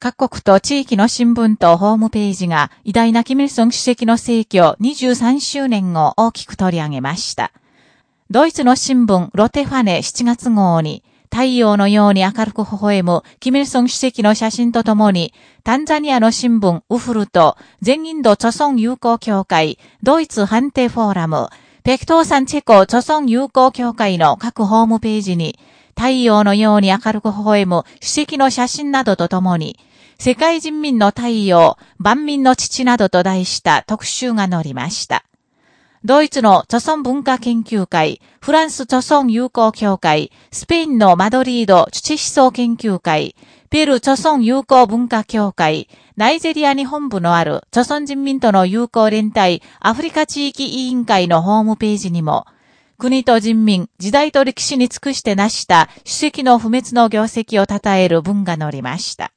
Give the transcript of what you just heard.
各国と地域の新聞とホームページが偉大なキミルソン主席の逝去23周年を大きく取り上げました。ドイツの新聞ロテファネ7月号に太陽のように明るく微笑むキミルソン主席の写真とともに、タンザニアの新聞ウフルと全インド著村友好協会、ドイツ判定フォーラム、ペクトーサンチェコ著村友好協会の各ホームページに、太陽のように明るく微笑む主席の写真などとともに、世界人民の太陽、万民の父などと題した特集が載りました。ドイツの著村文化研究会、フランス著村友好協会、スペインのマドリード土思想研究会、ペル著村友好文化協会、ナイジェリアに本部のある著村人民との友好連帯アフリカ地域委員会のホームページにも、国と人民、時代と歴史に尽くして成した主席の不滅の業績を称える文が載りました。